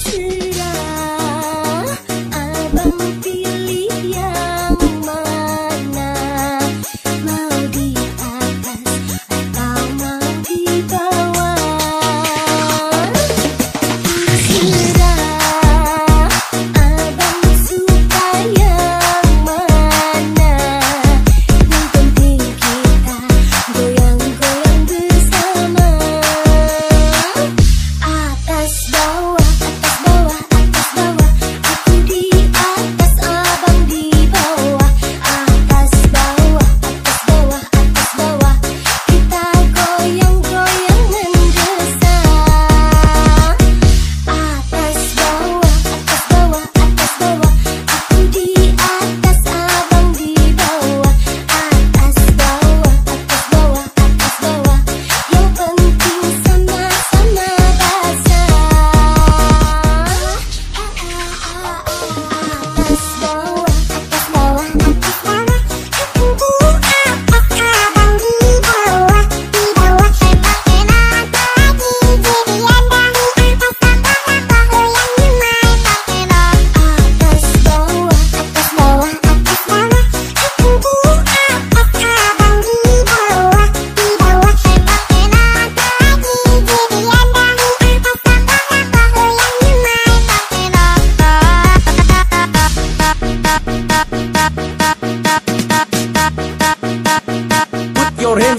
see.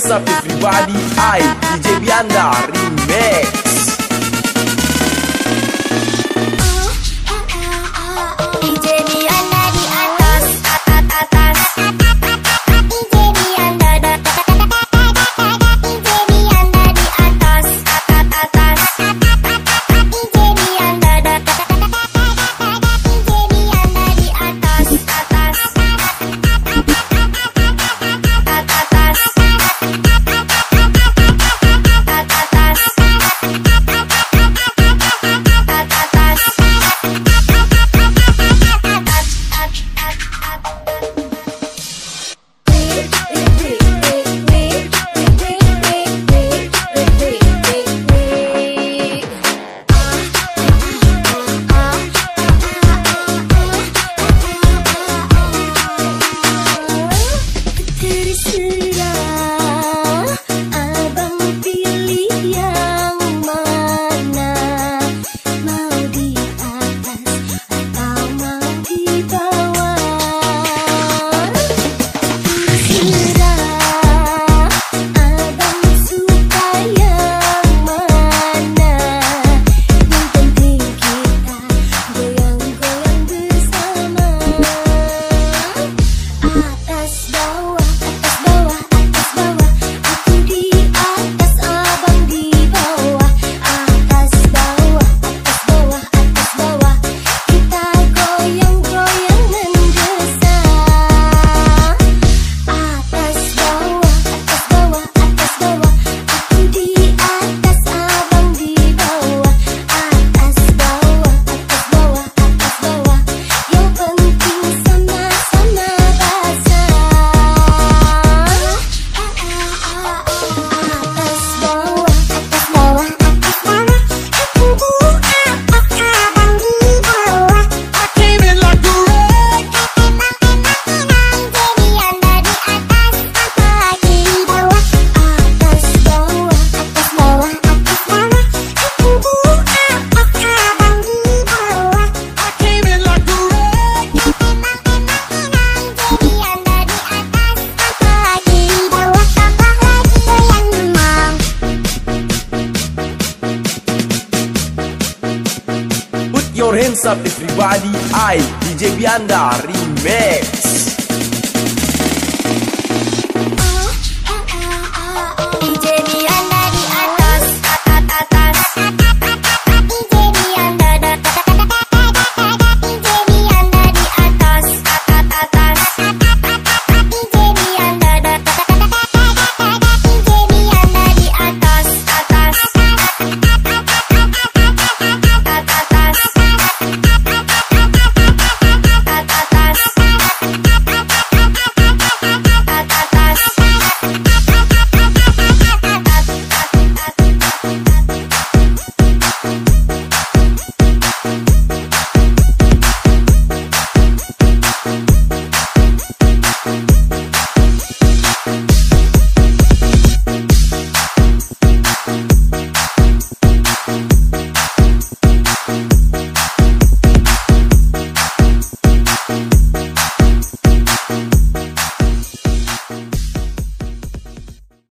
What's up everybody? Hi, DJ Bianda, remix see. your hands up everybody I DJ Bianda Remix